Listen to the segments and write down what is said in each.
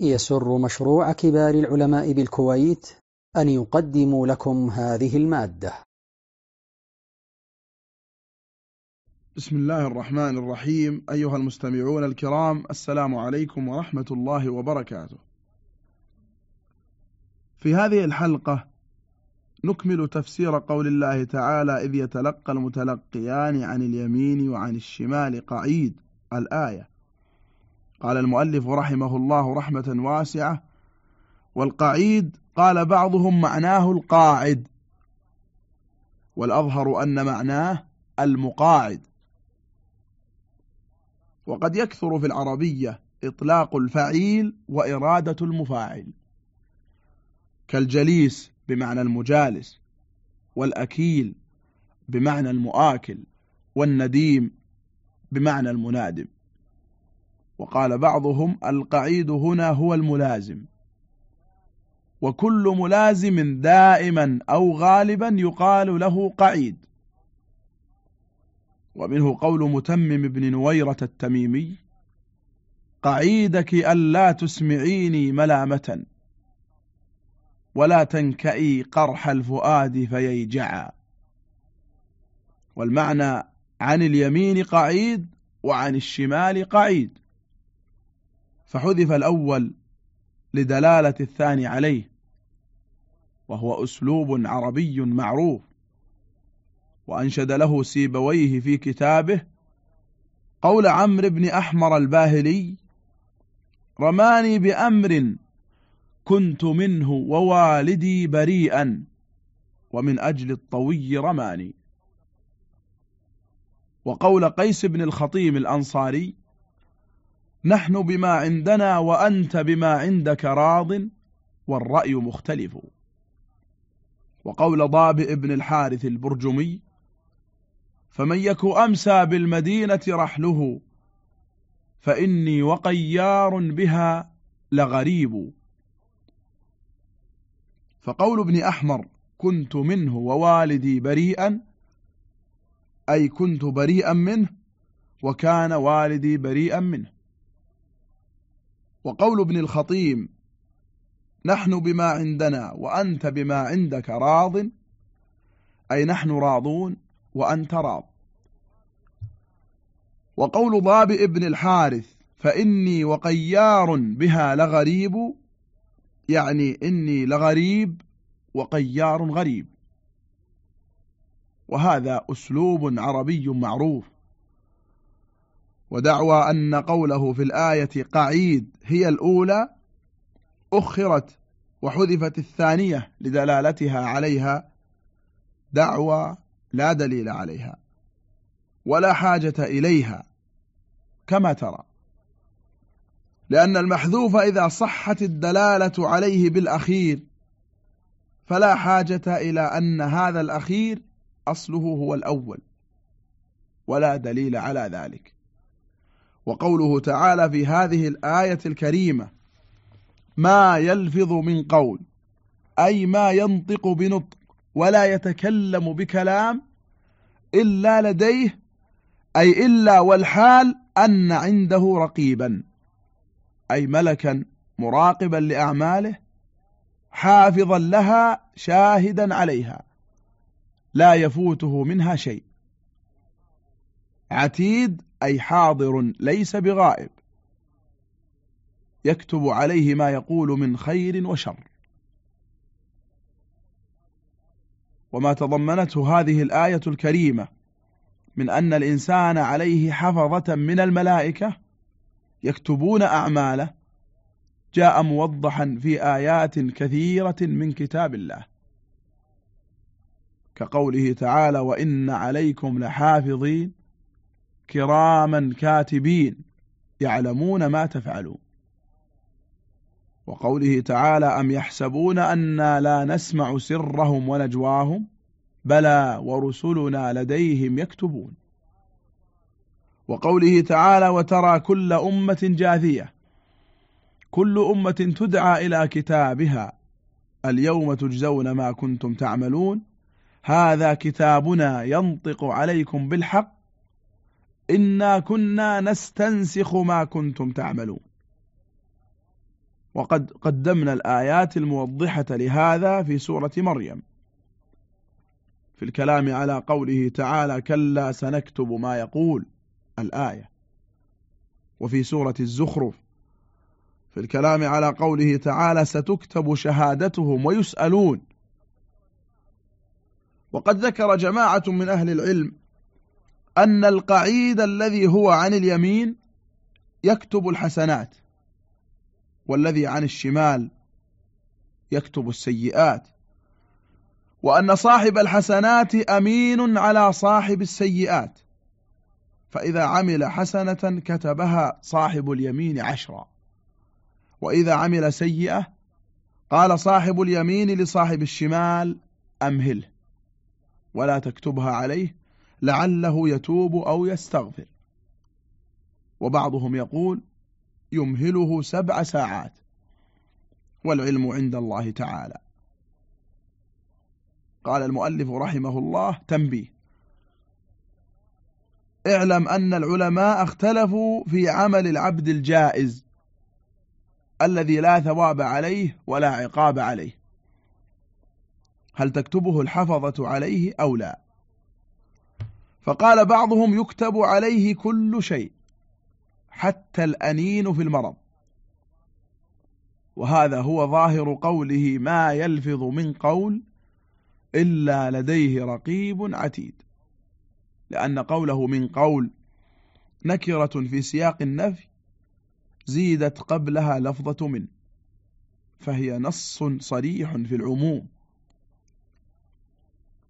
يسر مشروع كبار العلماء بالكويت أن يقدم لكم هذه المادة. بسم الله الرحمن الرحيم. أيها المستمعون الكرام السلام عليكم ورحمة الله وبركاته. في هذه الحلقة نكمل تفسير قول الله تعالى إذ يتلقى المتلقيان عن اليمين وعن الشمال قعيد الآية. قال المؤلف رحمه الله رحمة واسعة والقعيد قال بعضهم معناه القاعد والأظهر أن معناه المقاعد. وقد يكثر في العربية إطلاق الفعيل وإرادة المفاعل كالجليس بمعنى المجالس والأكيل بمعنى المؤاكل والنديم بمعنى المنادم. وقال بعضهم القعيد هنا هو الملازم. وكل ملازم دائما أو غالبا يقال له قعيد. ومنه قول متمم بن نويرة التميمي قعيدك ألا تسمعيني ملامة ولا تنكئي قرح الفؤاد فييجعا والمعنى عن اليمين قعيد وعن الشمال قعيد. فحذف الأول لدلالة الثاني عليه وهو أسلوب عربي معروف وأنشد له سيبويه في كتابه قول عمرو بن أحمر الباهلي رماني بأمر كنت منه ووالدي بريئا ومن أجل الطوي رماني. وقول قيس بن الخطيم الأنصاري نحن بما عندنا وأنت بما عندك راض والرأي مختلف. وقول ضابئ بن الحارث البرجمي فمن يك أمسى بالمدينة رحله فإني وقيار بها لغريب. فقول ابن أحمر كنت منه ووالدي بريئا أي كنت بريئا منه وكان والدي بريئا منه. وقول ابن الخطيم نحن بما عندنا وأنت بما عندك راض أي نحن راضون وأنت راض. وقول ضابئ ابن الحارث فإني وقيار بها لغريب يعني إني لغريب وقيار غريب. وهذا أسلوب عربي معروف. ودعوى أن قوله في الآية قعيد هي الأولى أخرت وحذفت الثانية لدلالتها عليها دعوى لا دليل عليها ولا حاجة إليها كما ترى. لأن المحذوف إذا صحت الدلالة عليه بالأخير فلا حاجة إلى أن هذا الأخير أصله هو الأول ولا دليل على ذلك. وقوله تعالى في هذه الآية الكريمة ما يلفظ من قول أي ما ينطق بنطق ولا يتكلم بكلام إلا لديه أي إلا والحال أن عنده رقيبا أي ملكا مراقبا لأعماله حافظا لها شاهدا عليها لا يفوته منها شيء. عتيد أي حاضر ليس بغائب. يكتب عليه ما يقول من خير وشر. وما تضمنته هذه الآية الكريمة من أن الإنسان عليه حفظة من الملائكة يكتبون أعماله جاء موضحا في آيات كثيرة من كتاب الله. كقوله تعالى وإن عليكم لحافظين كراما كاتبين يعلمون ما تفعلون. وقوله تعالى أم يحسبون أنا لا نسمع سرهم ونجواهم؟ بلى ورسلنا لديهم يكتبون. وقوله تعالى وترى كل أمة جاثية كل أمة تدعى إلى كتابها اليوم تجزون ما كنتم تعملون هذا كتابنا ينطق عليكم بالحق إنا كنا نستنسخ ما كنتم تعملون. وقد قدمنا الآيات الموضحة لهذا في سورة مريم. في الكلام على قوله تعالى كلا سنكتب ما يقول الآية. وفي سورة الزخرف في الكلام على قوله تعالى ستكتب شهادتهم ويسألون. وقد ذكر جماعة من أهل العلم أن القعيد الذي هو عن اليمين يكتب الحسنات والذي عن الشمال يكتب السيئات. وأن صاحب الحسنات أمين على صاحب السيئات. فإذا عمل حسنة كتبها صاحب اليمين عشرا. وإذا عمل سيئة قال صاحب اليمين لصاحب الشمال أمهله. ولا تكتبها عليه لعله يتوب أو يستغفر. وبعضهم يقول يمهله سبع ساعات. والعلم عند الله تعالى. قال المؤلف رحمه الله تنبيه. اعلم أن العلماء اختلفوا في عمل العبد الجائز الذي لا ثواب عليه ولا عقاب عليه. هل تكتبه الحفظة عليه أو لا؟ فقال بعضهم يكتب عليه كل شيء حتى الأنين في المرض. وهذا هو ظاهر قوله ما يلفظ من قول إلا لديه رقيب عتيد لأن قوله من قول نكرة في سياق النفي زيدت قبلها لفظة من فهي نص صريح في العموم.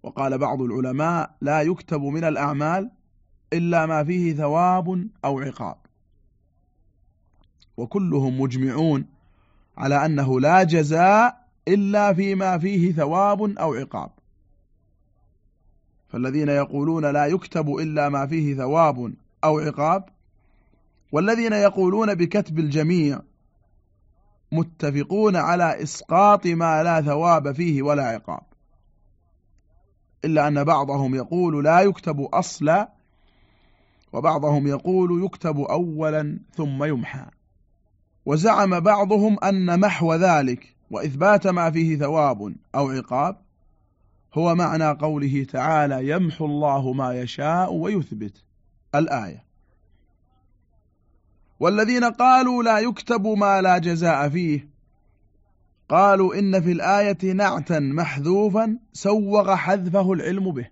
وقال بعض العلماء لا يكتب من الأعمال إلا ما فيه ثواب أو عقاب. وكلهم مجمعون على أنه لا جزاء إلا فيما فيه ثواب أو عقاب. فالذين يقولون لا يكتب إلا ما فيه ثواب أو عقاب والذين يقولون بكتب الجميع متفقون على إسقاط ما لا ثواب فيه ولا عقاب. إلا أن بعضهم يقول لا يكتب أصلا وبعضهم يقول يكتب أولا ثم يمحى. وزعم بعضهم أن محو ذلك وإثبات ما فيه ثواب أو عقاب هو معنى قوله تعالى يمحو الله ما يشاء ويثبت الآية. والذين قالوا لا يكتب ما لا جزاء فيه قالوا إن في الآية نعتا محذوفا سوغ حذفه العلم به.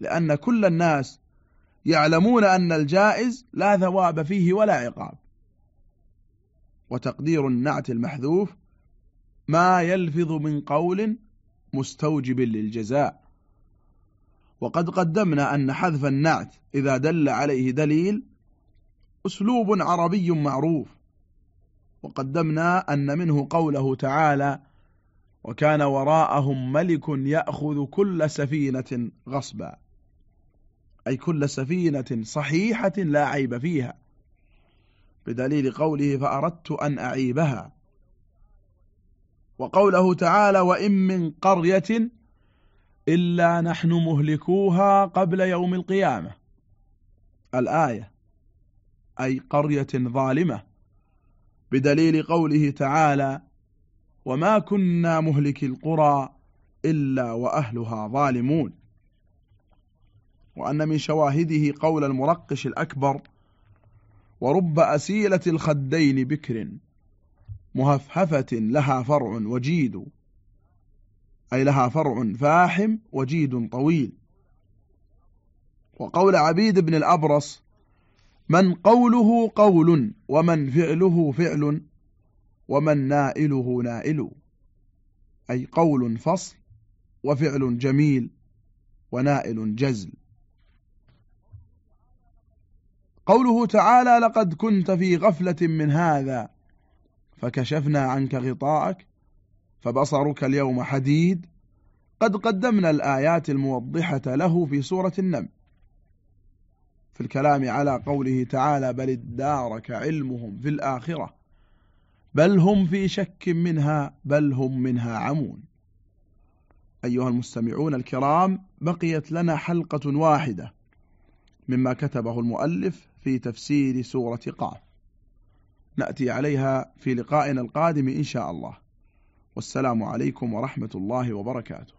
لأن كل الناس يعلمون أن الجائز لا ثواب فيه ولا عقاب. وتقدير النعت المحذوف ما يلفظ من قول مستوجب للجزاء. وقد قدمنا أن حذف النعت إذا دل عليه دليل أسلوب عربي معروف. وقدمنا أن منه قوله تعالى وكان وراءهم ملك يأخذ كل سفينة غصبا. أي كل سفينة صحيحة لا عيب فيها. بدليل قوله فأردت أن أعيبها. وقوله تعالى وإن من قرية إلا نحن مهلكوها قبل يوم القيامة. الآية أي قرية ظالمة. بدليل قوله تعالى وما كنا مهلك القرى إلا وأهلها ظالمون وأن من شواهده قول المرقش الأكبر ورب أسيلة الخدين بكر مهفهفة لها فرع وجيد أي لها فرع فاحم وجيد طويل وقول عبيد بن الأبرص من قوله قول ومن فعله فعل ومن نائله نائل. أي قول فصل وفعل جميل ونائل جزل. قوله تعالى لقد كنت في غفلة من هذا فكشفنا عنك غطاءك فبصرك اليوم حديد. قد قدمنا الآيات الموضحة له في سورة النمل. في الكلام على قوله تعالى بل ادارك علمهم في الآخرة. بل هم في شك منها بل هم منها عمون. أيها المستمعون الكرام بقيت لنا حلقة واحدة مما كتبه المؤلف في تفسير سورة قاف. نأتي عليها في لقائنا القادم إن شاء الله. والسلام عليكم ورحمة الله وبركاته.